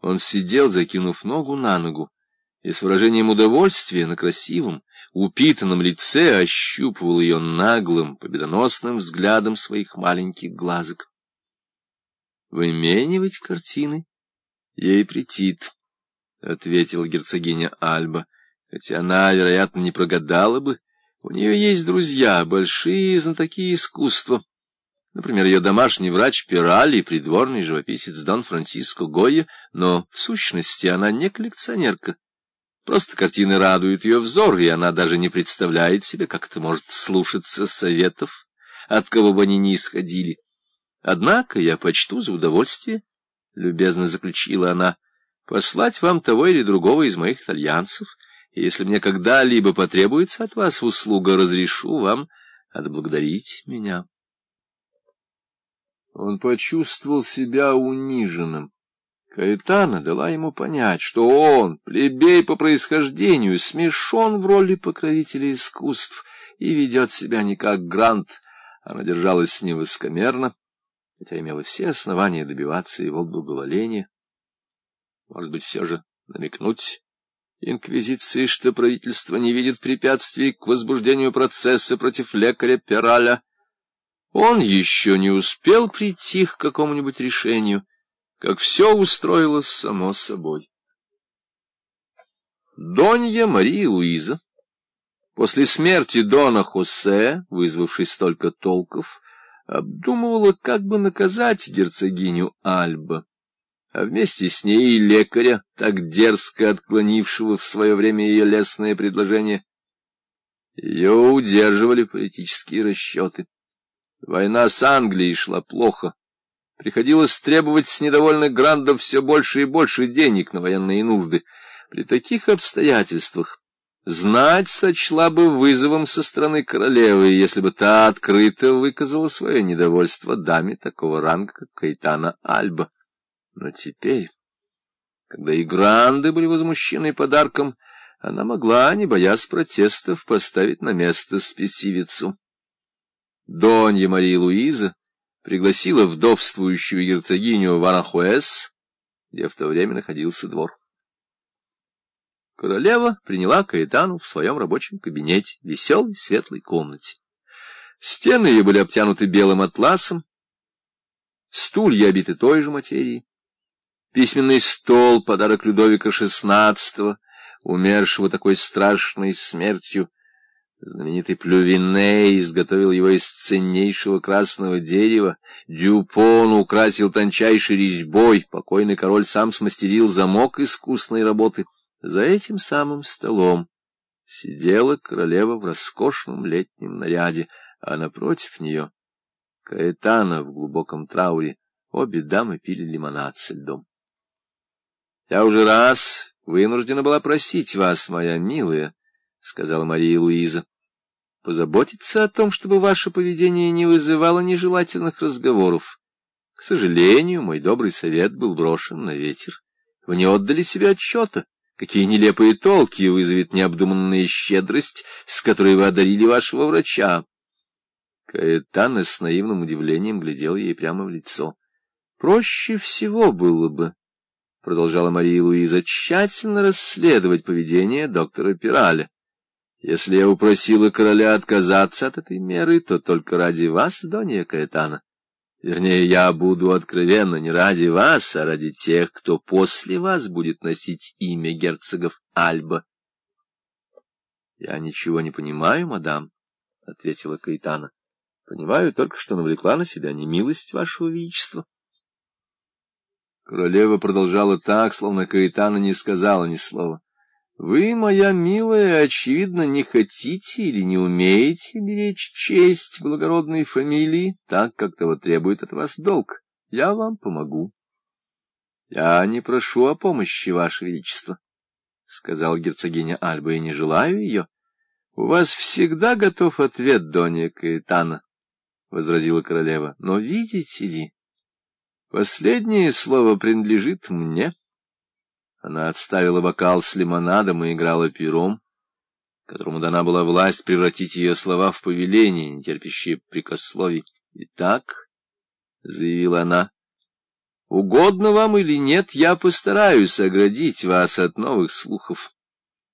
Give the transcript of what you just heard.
Он сидел, закинув ногу на ногу, и с выражением удовольствия на красивом, упитанном лице ощупывал ее наглым, победоносным взглядом своих маленьких глазок. Выменивать картины ей претит, — ответила герцогиня Альба, хотя она, вероятно, не прогадала бы. У нее есть друзья, большие знатоки искусства. Например, ее домашний врач Пирали и придворный живописец Дон Франциско Гойя, но в сущности она не коллекционерка. Просто картины радуют ее взор, и она даже не представляет себе, как это может слушаться советов, от кого бы они ни исходили. Однако я почту за удовольствие, — любезно заключила она, — послать вам того или другого из моих итальянцев, и если мне когда-либо потребуется от вас услуга, разрешу вам отблагодарить меня. Он почувствовал себя униженным. Каэтана дала ему понять, что он, плебей по происхождению, смешон в роли покровителя искусств и ведет себя не как Грант. Она держалась с ним высокомерно, хотя имела все основания добиваться его благоволения. Может быть, все же намекнуть инквизиции, что правительство не видит препятствий к возбуждению процесса против лекаря Пираля. Он еще не успел прийти к какому-нибудь решению, как все устроилось само собой. Донья Мария Луиза, после смерти Дона Хосе, вызвавшей столько толков, обдумывала, как бы наказать герцогиню Альба, а вместе с ней и лекаря, так дерзко отклонившего в свое время ее лестное предложение. Ее удерживали политические расчеты. Война с Англией шла плохо, Приходилось требовать с недовольных грандов все больше и больше денег на военные нужды. При таких обстоятельствах знать сочла бы вызовом со стороны королевы, если бы та открыто выказала свое недовольство даме такого ранга, как Кайтана Альба. Но теперь, когда и гранды были возмущены подарком, она могла, не боясь протестов, поставить на место спесивицу. Донья Мария Луиза пригласила вдовствующую герцогиню Варанхуэс, где в то время находился двор. Королева приняла Каэтану в своем рабочем кабинете, веселой светлой комнате. Стены ее были обтянуты белым атласом, стулья обиты той же материей. Письменный стол — подарок Людовика XVI, умершего такой страшной смертью, Знаменитый Плювине изготовил его из ценнейшего красного дерева, Дюпон украсил тончайшей резьбой, покойный король сам смастерил замок искусной работы. За этим самым столом сидела королева в роскошном летнем наряде, а напротив нее — Каэтана в глубоком трауре. Обе дамы пили лимонад со льдом. Я уже раз вынуждена была просить вас, моя милая, — сказала Мария Луиза, — позаботиться о том, чтобы ваше поведение не вызывало нежелательных разговоров. К сожалению, мой добрый совет был брошен на ветер. Вы не отдали себе отчета, какие нелепые толки вызовет необдуманная щедрость, с которой вы одарили вашего врача. Каэтана с наивным удивлением глядел ей прямо в лицо. — Проще всего было бы, — продолжала Мария Луиза, — тщательно расследовать поведение доктора Пираля. Если я упросила короля отказаться от этой меры, то только ради вас, Донья Каэтана. Вернее, я буду откровенно не ради вас, а ради тех, кто после вас будет носить имя герцогов Альба. — Я ничего не понимаю, мадам, — ответила Каэтана. — Понимаю только, что навлекла на себя немилость вашего величества. Королева продолжала так, словно Каэтана не сказала ни слова. Вы, моя милая, очевидно, не хотите или не умеете беречь честь благородной фамилии, так как того требует от вас долг. Я вам помогу. — Я не прошу о помощи, Ваше Величество, — сказал герцогиня Альба, — и не желаю ее. — У вас всегда готов ответ, Донья Каэтана, — возразила королева. — Но видите ли, последнее слово принадлежит мне. — она отставила бокал с лимонадом и играла пером, которому дана была власть превратить ее слова в повеление, не терпящее прикословий. «Итак», — заявила она, — Угодно вам или нет, я постараюсь оградить вас от новых слухов.